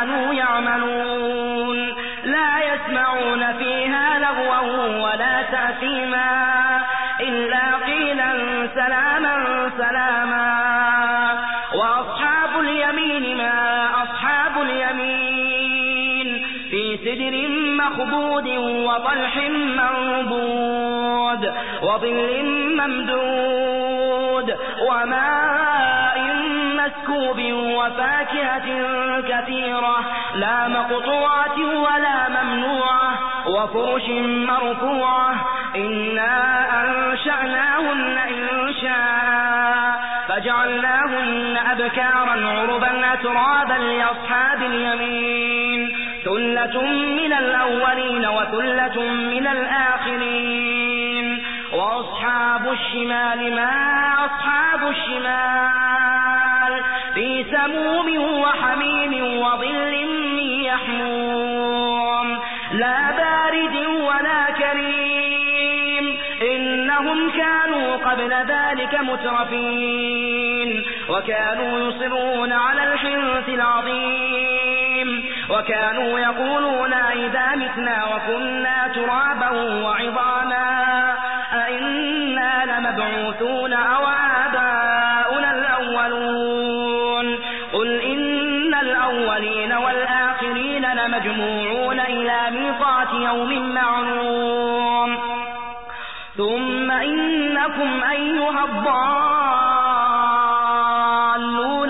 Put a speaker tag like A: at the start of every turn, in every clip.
A: كانوا يعملون. لا يسمعون فيها لغوا ولا تأثيما. إلا قيلا سلاما سلاما. وأصحاب اليمين ما أصحاب اليمين. في سدر مخبود وطلح منبود وظل ممدود. وماء مسكوب وفاكهة كثيرة لا مقطوعة ولا ممنوعة وفرش مرفوعة إنا أنشأناهن إن شاء فجعلناهن أبكارا عربا أترابا لأصحاب اليمين ثلة من الأولين وثلة من الآخرين وأصحاب الشمال ما أصحاب الشمال في سموم وحميم وظل يحموم. لا بارد ولا كريم. إنهم كانوا قبل ذلك مترفين. وكانوا يصرون على الحنث العظيم. وكانوا يقولون إذا متنا وكنا ترابا وعظاما يوم معلوم. ثم إنكم أيها الضالون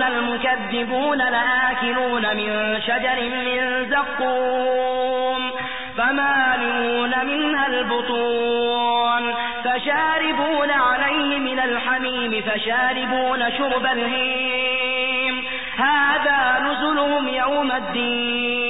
A: المكذبون لآكلون من شجر من زقوم. فمالون منها البطون. فشاربون عليه من الحميم فشاربون شرب الهيم. هذا نزلهم يوم الدين.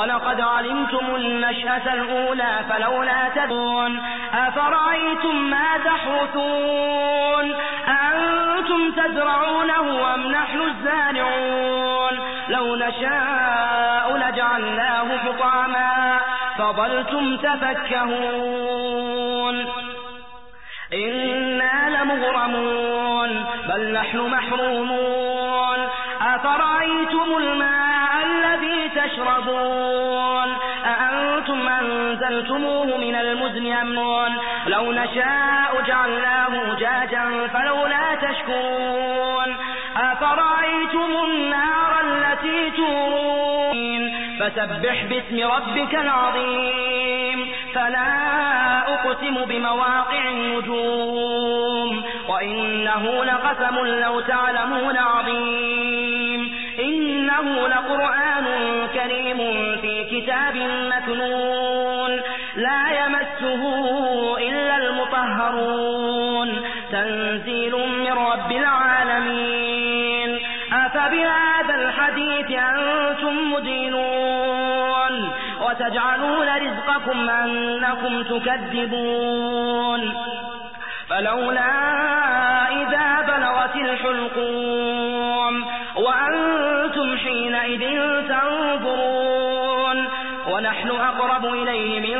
A: ولقد علمتم النشأة الأولى فلولا تدون أفرأيتم ما تحرثون؟ أنتم تزرعونه أم نحن الزارعون؟ لو نشاء لجعلناه حطاما فظلتم تفكهون. إنا لمغرمون بل نحن محرومون. أفرأيتم الماء الذي تشربون؟ أنزلتموه من المزن أمون لو نشاء جعلناه جاجا فلولا تشكرون. أفرأيتم النار التي تورون؟ فسبح باسم ربك العظيم. فلا أقسم بمواقع النجوم. وإنه لقسم لو تعلمون عظيم. إنه لقرآن كريم في كتاب لا يمسه إلا المطهرون. تنزيل من رب العالمين. أفبهذا بهذا الحديث أنتم مدينون. وتجعلون رزقكم أنكم تكذبون. فلولا إذا بلغت الحلقوم وأنتم حينئذ تنظرون. ونحن أقرب إليه لا